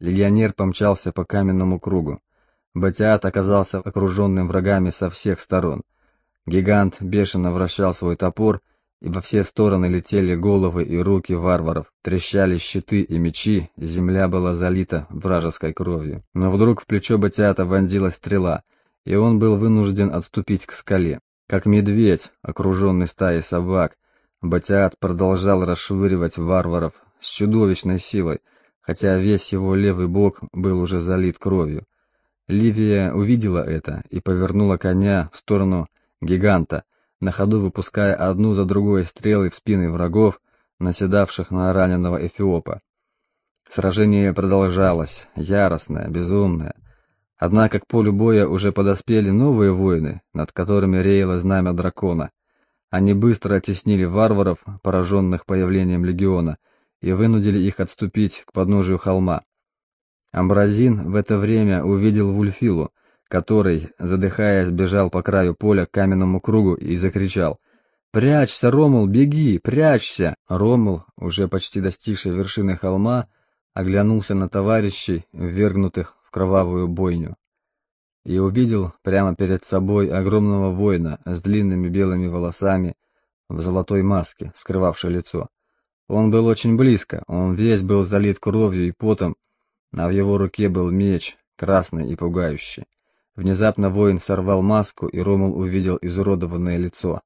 Легионер помчался по каменному кругу. Батиат оказался окруженным врагами со всех сторон. Гигант бешено вращал свой топор, и во все стороны летели головы и руки варваров, трещали щиты и мечи, земля была залита вражеской кровью. Но вдруг в плечо Батиата вонзилась стрела, и он был вынужден отступить к скале. Как медведь, окруженный стаей собак, Батиат продолжал расшвыривать варваров с чудовищной силой, хотя весь его левый бок был уже залит кровью. Ливия увидела это и повернула коня в сторону гиганта, на ходу выпуская одну за другой стрелы в спины врагов, наседавших на раненого Эфиопа. Сражение продолжалось, яростное, безумное. Однако к полю боя уже подоспели новые воины, над которыми реяло знамя дракона. Они быстро оттеснили варваров, пораженных появлением легиона, и вынудили их отступить к подножию холма. Амбразин в это время увидел Вульфилу, который, задыхаясь, бежал по краю поля к каменному кругу и закричал «Прячься, Ромул, беги, прячься!» Ромул, уже почти достигший вершины холма, оглянулся на товарищей, ввергнутых в кровавую бойню, и увидел прямо перед собой огромного воина с длинными белыми волосами в золотой маске, скрывавшей лицо. Он был очень близко, он весь был залит кровью и потом, а в его руке был меч, красный и пугающий. Внезапно воин сорвал маску, и Ромул увидел изуродованное лицо.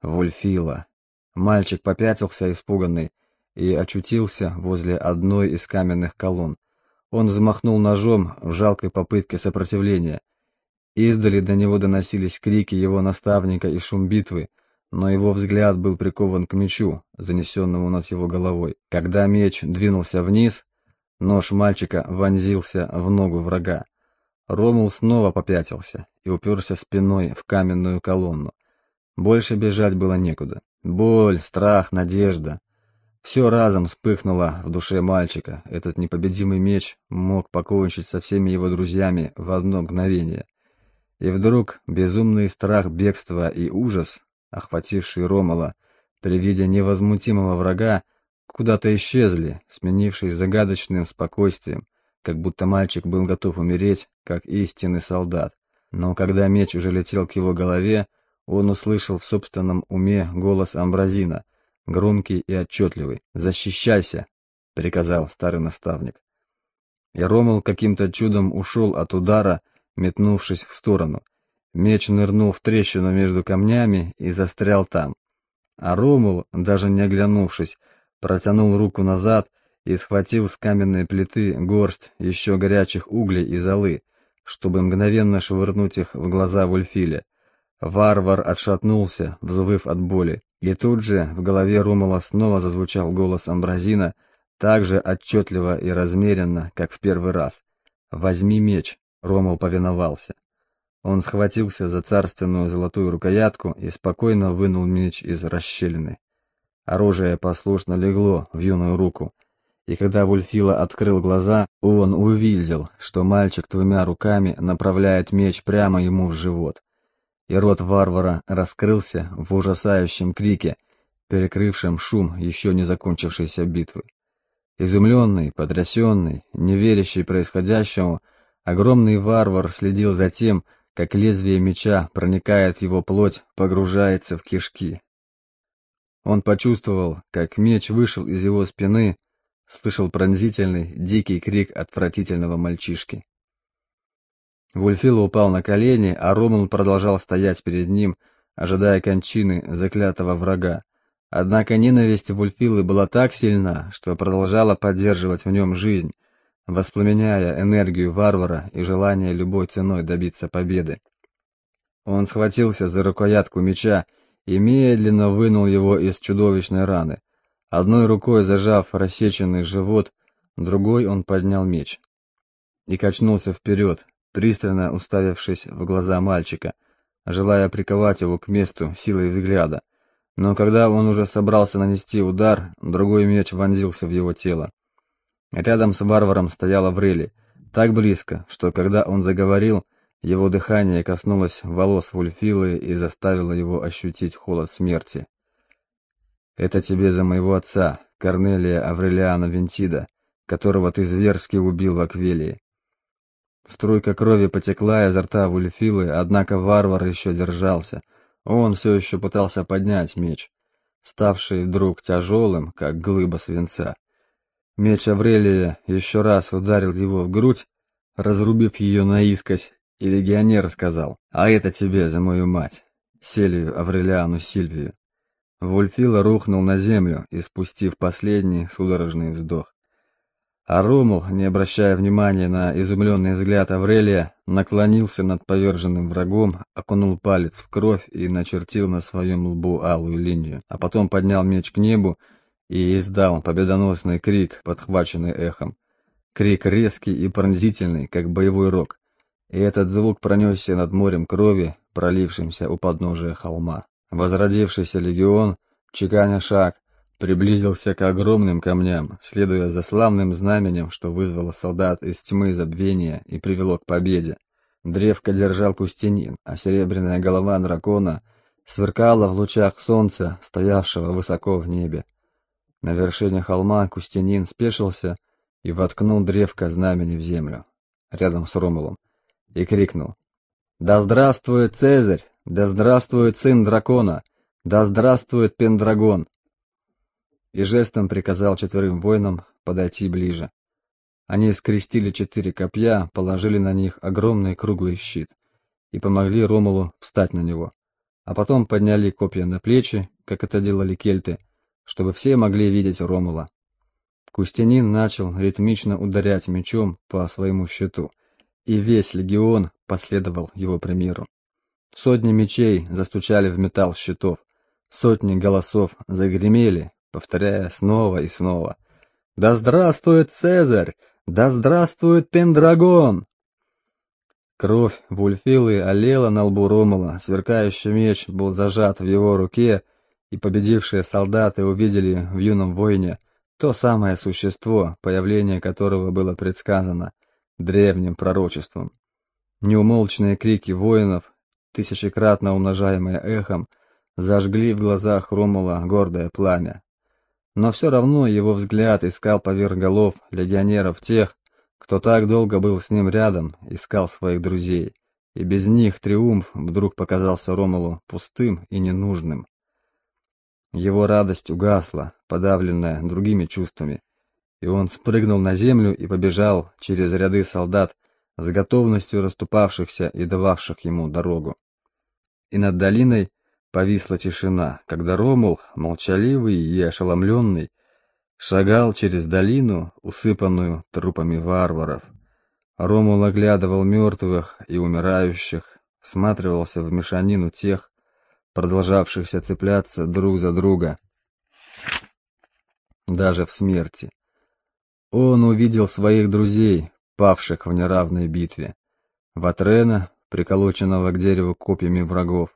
Вульфила. Мальчик попятился, испуганный, и очутился возле одной из каменных колонн. Он взмахнул ножом в жалкой попытке сопротивления. Издали до него доносились крики его наставника и шум битвы, но его взгляд был прикован к мечу, занесенному над его головой. Когда меч двинулся вниз, нож мальчика вонзился в ногу врага. Ромул снова попятился и уперся спиной в каменную колонну. Больше бежать было некуда. Боль, страх, надежда. Все разом вспыхнуло в душе мальчика. Этот непобедимый меч мог покончить со всеми его друзьями в одно мгновение. И вдруг безумный страх бегства и ужас, охвативший Ромала при виде невозмутимого врага, куда-то исчезли, сменившись загадочным спокойствием, как будто мальчик был готов умереть, как истинный солдат. Но когда меч уже летел к его голове, он услышал в собственном уме голос Амбразина, громкий и отчетливый. «Защищайся!» — приказал старый наставник. И Ромул каким-то чудом ушел от удара, метнувшись в сторону. Меч нырнул в трещину между камнями и застрял там. А Ромул, даже не оглянувшись, протянул руку назад и схватил с каменной плиты горсть еще горячих углей и золы, чтобы мгновенно швырнуть их в глаза Вульфиля. Варвар отшатнулся, взвыв от боли, и тут же в голове Румала снова зазвучал голос Амбразина, так же отчетливо и размеренно, как в первый раз. «Возьми меч», — Ромул повиновался. Он схватился за царственную золотую рукоятку и спокойно вынул меч из расщелины. Оружие послушно легло в юную руку, и когда Вульфила открыл глаза, он увидел, что мальчик двумя руками направляет меч прямо ему в живот. И рот варвара раскрылся в ужасающем крике, перекрывшем шум еще не закончившейся битвы. Изумленный, потрясенный, не верящий происходящему, огромный варвар следил за тем, как лезвие меча проникает в его плоть, погружается в кишки. Он почувствовал, как меч вышел из его спины, слышал пронзительный, дикий крик отвратительного мальчишки. Вульфила упал на колени, а Роман продолжал стоять перед ним, ожидая кончины заклятого врага. Однако ненависть Вульфилы была так сильна, что продолжала поддерживать в нем жизнь, воспламеняя энергию варвара и желание любой ценой добиться победы. Он схватился за рукоятку меча и медленно вынул его из чудовищной раны. Одной рукой зажав рассеченный живот, другой он поднял меч и качнулся вперед, пристально уставившись в глаза мальчика, желая приковать его к месту силой взгляда. Но когда он уже собрался нанести удар, другой меч вонзился в его тело. Рядом с варваром стояла Врели, так близко, что когда он заговорил, его дыхание коснулось волос Вульфилы и заставило его ощутить холод смерти. «Это тебе за моего отца, Корнелия Аврелиана Вентида, которого ты зверски убил в Аквелии. Струйка крови потекла изо рта Вульфилы, однако варвар еще держался. Он все еще пытался поднять меч, ставший вдруг тяжелым, как глыба свинца. Меч Аврелия еще раз ударил его в грудь, разрубив ее наискось, и легионер сказал, «А это тебе за мою мать, Селию Аврелиану Сильвию». Вульфила рухнул на землю, испустив последний судорожный вздох. А Ромул, не обращая внимания на изумленный взгляд Аврелия, наклонился над поверженным врагом, окунул палец в кровь и начертил на своем лбу алую линию, а потом поднял меч к небу и издал победоносный крик, подхваченный эхом. Крик резкий и пронзительный, как боевой рог. И этот звук пронесся над морем крови, пролившимся у подножия холма. Возродившийся легион, чеканя шаг, приблизился к огромным камням, следуя за славным знаменем, что вызвало солдат из тьмы забвения и привело к победе. Древко держал Кустянин, а серебряная голова дракона сверкала в лучах солнца, стоявшего высоко в небе. На вершине холма Кустянин спешился и воткнул древко знамени в землю, рядом с Ромулом, и крикнул «Да здравствует Цезарь! Да здравствует сын дракона! Да здравствует Пендрагон!» и жестом приказал четверым воинам подойти ближе. Они скрестили четыре копья, положили на них огромный круглый щит и помогли Ромулу встать на него, а потом подняли копья на плечи, как это делали кельты, чтобы все могли видеть Ромула. Кустянин начал ритмично ударять мечом по своему щиту, и весь легион последовал его примеру. Сотни мечей застучали в металл щитов, сотни голосов загремели, повторяя снова и снова. «Да здравствует Цезарь! Да здравствует Пендрагон!» Кровь Вульфилы олела на лбу Ромула, сверкающий меч был зажат в его руке, и победившие солдаты увидели в юном воине то самое существо, появление которого было предсказано древним пророчеством. Неумолчные крики воинов, тысячекратно умножаемые эхом, зажгли в глазах Ромула гордое пламя. Но все равно его взгляд искал поверх голов легионеров тех, кто так долго был с ним рядом, искал своих друзей. И без них триумф вдруг показался Ромулу пустым и ненужным. Его радость угасла, подавленная другими чувствами, и он спрыгнул на землю и побежал через ряды солдат с готовностью расступавшихся и дававших ему дорогу. И над долиной Повисла тишина, когда Ромул, молчаливый и ошеломленный, шагал через долину, усыпанную трупами варваров. Ромул оглядывал мертвых и умирающих, всматривался в мешанину тех, продолжавшихся цепляться друг за друга, даже в смерти. Он увидел своих друзей, павших в неравной битве. Ватрена, приколоченного к дереву копьями врагов,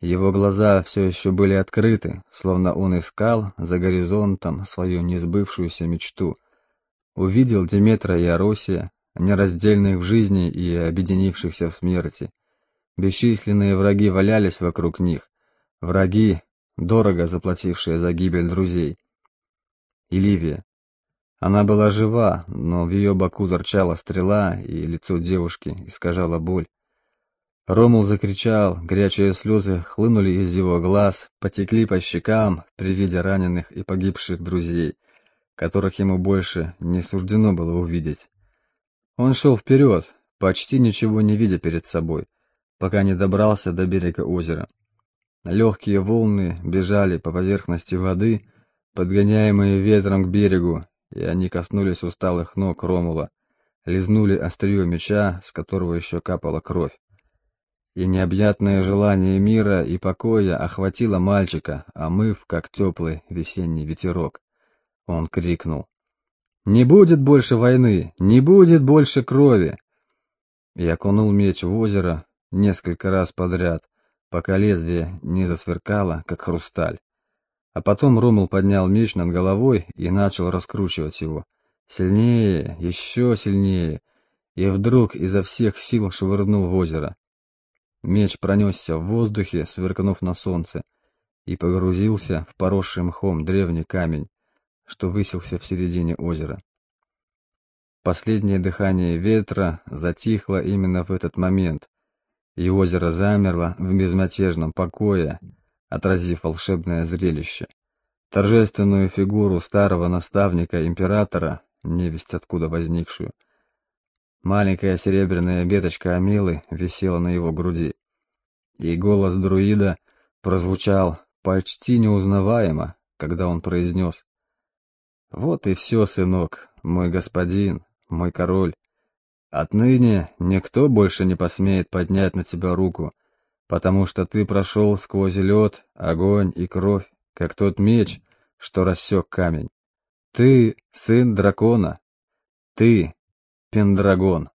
его глаза все еще были открыты, словно он искал за горизонтом свою несбывшуюся мечту. Увидел Диметра и Аросия, нераздельных в жизни и объединившихся в смерти. Бесчисленные враги валялись вокруг них, враги, дорого заплатившие за гибель друзей. И Ливия. Она была жива, но в ее боку торчала стрела, и лицо девушки искажало боль. Ромул закричал, горячие слезы хлынули из его глаз, потекли по щекам при виде раненых и погибших друзей, которых ему больше не суждено было увидеть. Он шел вперед, почти ничего не видя перед собой, пока не добрался до берега озера. Легкие волны бежали по поверхности воды, подгоняемые ветром к берегу, и они коснулись усталых ног Ромула, лизнули острие меча, с которого еще капала кровь и необъятное желание мира и покоя охватило мальчика, омыв, как теплый весенний ветерок. Он крикнул. «Не будет больше войны! Не будет больше крови!» И окунул меч в озеро несколько раз подряд, пока лезвие не засверкало, как хрусталь. А потом Ромул поднял меч над головой и начал раскручивать его. Сильнее, еще сильнее, и вдруг изо всех сил швырнул в озеро. Меч пронесся в воздухе, сверкнув на солнце, и погрузился в поросший мхом древний камень, что высился в середине озера. Последнее дыхание ветра затихло именно в этот момент, и озеро замерло в безмятежном покое, отразив волшебное зрелище. Торжественную фигуру старого наставника императора, невесть откуда возникшую. Маленькая серебряная веточка Амилы висела на его груди. И голос друида прозвучал почти неузнаваемо, когда он произнес «Вот и все, сынок, мой господин, мой король. Отныне никто больше не посмеет поднять на тебя руку, потому что ты прошел сквозь лед, огонь и кровь, как тот меч, что рассек камень. Ты сын дракона. Ты Пендрагон.